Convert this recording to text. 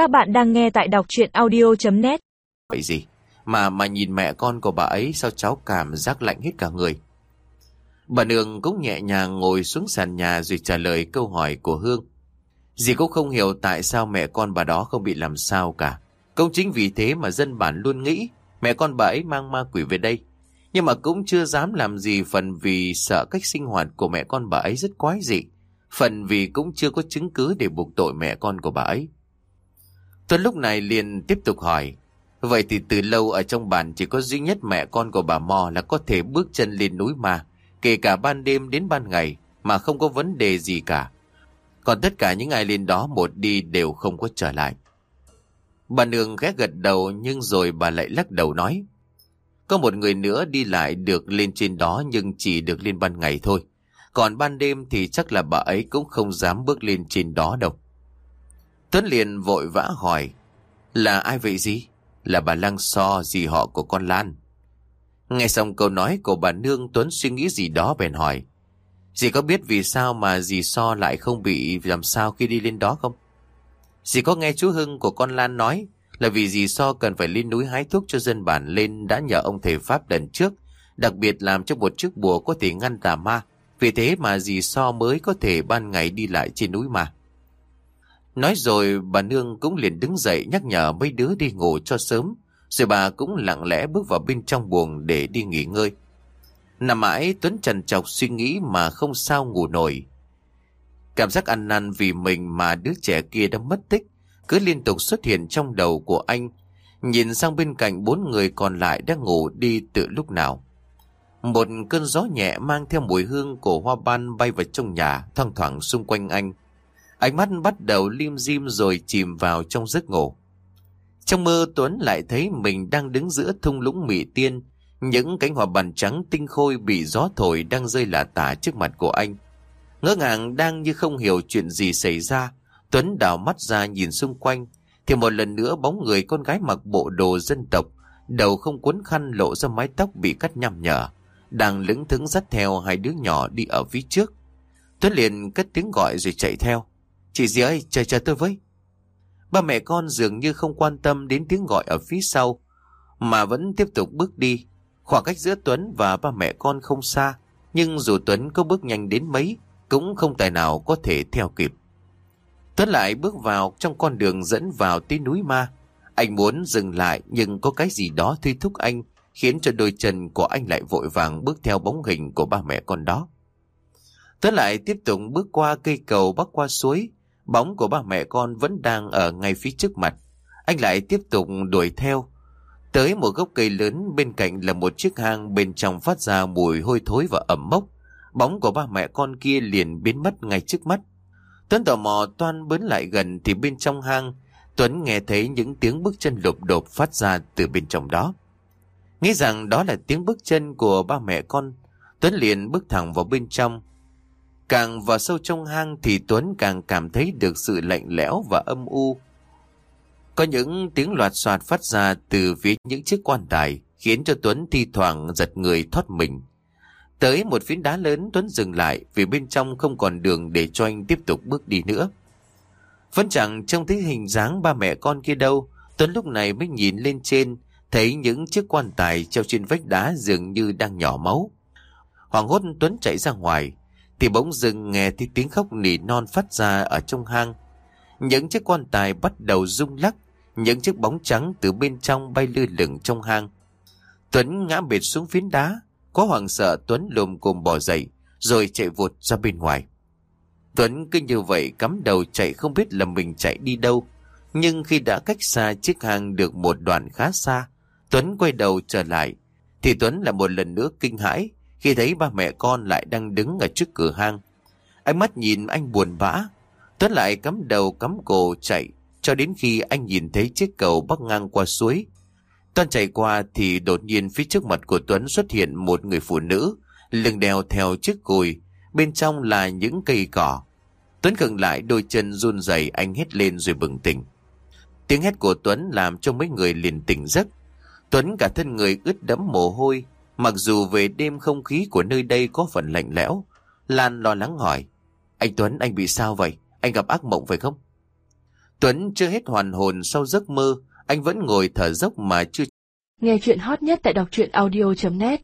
Các bạn đang nghe tại đọc chuyện audio.net Vậy gì? Mà mà nhìn mẹ con của bà ấy, sao cháu cảm giác lạnh hết cả người. Bà Nương cũng nhẹ nhàng ngồi xuống sàn nhà rồi trả lời câu hỏi của Hương. Dì cũng không hiểu tại sao mẹ con bà đó không bị làm sao cả. Cũng chính vì thế mà dân bản luôn nghĩ mẹ con bà ấy mang ma quỷ về đây. Nhưng mà cũng chưa dám làm gì phần vì sợ cách sinh hoạt của mẹ con bà ấy rất quái dị. Phần vì cũng chưa có chứng cứ để buộc tội mẹ con của bà ấy. Tuấn lúc này liền tiếp tục hỏi. Vậy thì từ lâu ở trong bản chỉ có duy nhất mẹ con của bà Mò là có thể bước chân lên núi mà, kể cả ban đêm đến ban ngày, mà không có vấn đề gì cả. Còn tất cả những ai lên đó một đi đều không có trở lại. Bà Nương ghé gật đầu nhưng rồi bà lại lắc đầu nói. Có một người nữa đi lại được lên trên đó nhưng chỉ được lên ban ngày thôi. Còn ban đêm thì chắc là bà ấy cũng không dám bước lên trên đó đâu. Tuấn liền vội vã hỏi. Là ai vậy gì? Là bà Lăng So, dì họ của con Lan. Nghe xong câu nói của bà Nương Tuấn suy nghĩ gì đó bèn hỏi. Dì có biết vì sao mà dì So lại không bị làm sao khi đi lên đó không? Dì có nghe chú Hưng của con Lan nói là vì dì So cần phải lên núi hái thuốc cho dân bản lên đã nhờ ông thầy Pháp lần trước, đặc biệt làm cho một chiếc bùa có thể ngăn tà ma. Vì thế mà dì So mới có thể ban ngày đi lại trên núi mà. Nói rồi bà Nương cũng liền đứng dậy nhắc nhở mấy đứa đi ngủ cho sớm. Rồi bà cũng lặng lẽ bước vào bên trong buồng để đi nghỉ ngơi. Nằm mãi Tuấn trần trọc suy nghĩ mà không sao ngủ nổi. Cảm giác ăn năn vì mình mà đứa trẻ kia đã mất tích cứ liên tục xuất hiện trong đầu của anh. Nhìn sang bên cạnh bốn người còn lại đang ngủ đi từ lúc nào. Một cơn gió nhẹ mang theo mùi hương của hoa ban bay vào trong nhà, thoang thoảng xung quanh anh. Ánh mắt bắt đầu lim dim rồi chìm vào trong giấc ngủ. Trong mơ Tuấn lại thấy mình đang đứng giữa thung lũng mỹ tiên, những cánh hoa bàn trắng tinh khôi bị gió thổi đang rơi lả tả trước mặt của anh. Ngỡ ngàng đang như không hiểu chuyện gì xảy ra, Tuấn đào mắt ra nhìn xung quanh, thì một lần nữa bóng người con gái mặc bộ đồ dân tộc, đầu không cuốn khăn lộ ra mái tóc bị cắt nhằm nhở, đang lững thững dắt theo hai đứa nhỏ đi ở phía trước. Tuấn liền cất tiếng gọi rồi chạy theo. Chị dì ơi, chờ chờ tôi với. Ba mẹ con dường như không quan tâm đến tiếng gọi ở phía sau, mà vẫn tiếp tục bước đi. Khoảng cách giữa Tuấn và ba mẹ con không xa, nhưng dù Tuấn có bước nhanh đến mấy, cũng không tài nào có thể theo kịp. Tuấn lại bước vào trong con đường dẫn vào tới núi ma. Anh muốn dừng lại nhưng có cái gì đó thuy thúc anh, khiến cho đôi chân của anh lại vội vàng bước theo bóng hình của ba mẹ con đó. Tuấn lại tiếp tục bước qua cây cầu bắc qua suối, bóng của ba mẹ con vẫn đang ở ngay phía trước mặt. Anh lại tiếp tục đuổi theo. Tới một gốc cây lớn bên cạnh là một chiếc hang bên trong phát ra mùi hôi thối và ẩm mốc. Bóng của ba mẹ con kia liền biến mất ngay trước mắt. Tuấn tò mò toan bớn lại gần thì bên trong hang, Tuấn nghe thấy những tiếng bước chân lộp đột phát ra từ bên trong đó. Nghĩ rằng đó là tiếng bước chân của ba mẹ con, Tuấn liền bước thẳng vào bên trong. Càng vào sâu trong hang thì Tuấn càng cảm thấy được sự lạnh lẽo và âm u. Có những tiếng loạt soạt phát ra từ phía những chiếc quan tài, khiến cho Tuấn thi thoảng giật người thoát mình. Tới một phiến đá lớn Tuấn dừng lại vì bên trong không còn đường để cho anh tiếp tục bước đi nữa. Vẫn chẳng trông thấy hình dáng ba mẹ con kia đâu, Tuấn lúc này mới nhìn lên trên, thấy những chiếc quan tài treo trên vách đá dường như đang nhỏ máu. Hoàng hốt Tuấn chạy ra ngoài, thì bỗng dưng nghe thấy tiếng khóc nỉ non phát ra ở trong hang. Những chiếc quan tài bắt đầu rung lắc, những chiếc bóng trắng từ bên trong bay lư lửng trong hang. Tuấn ngã bệt xuống phiến đá, có hoàng sợ Tuấn lùm cùm bỏ dậy, rồi chạy vụt ra bên ngoài. Tuấn cứ như vậy cắm đầu chạy không biết là mình chạy đi đâu. Nhưng khi đã cách xa chiếc hang được một đoạn khá xa, Tuấn quay đầu trở lại, thì Tuấn là một lần nữa kinh hãi khi thấy ba mẹ con lại đang đứng ở trước cửa hang. Ánh mắt nhìn anh buồn bã, Tuấn lại cắm đầu cắm cổ chạy, cho đến khi anh nhìn thấy chiếc cầu bắc ngang qua suối. Tuấn chạy qua thì đột nhiên phía trước mặt của Tuấn xuất hiện một người phụ nữ, lưng đeo theo chiếc cùi, bên trong là những cây cỏ. Tuấn khựng lại đôi chân run rẩy anh hét lên rồi bừng tỉnh. Tiếng hét của Tuấn làm cho mấy người liền tỉnh giấc. Tuấn cả thân người ướt đẫm mồ hôi, mặc dù về đêm không khí của nơi đây có phần lạnh lẽo. Lan lo lắng hỏi, anh Tuấn anh bị sao vậy? Anh gặp ác mộng phải không? Tuấn chưa hết hoàn hồn sau giấc mơ, anh vẫn ngồi thở dốc mà chưa Nghe chuyện hot nhất tại đọc truyện audio.net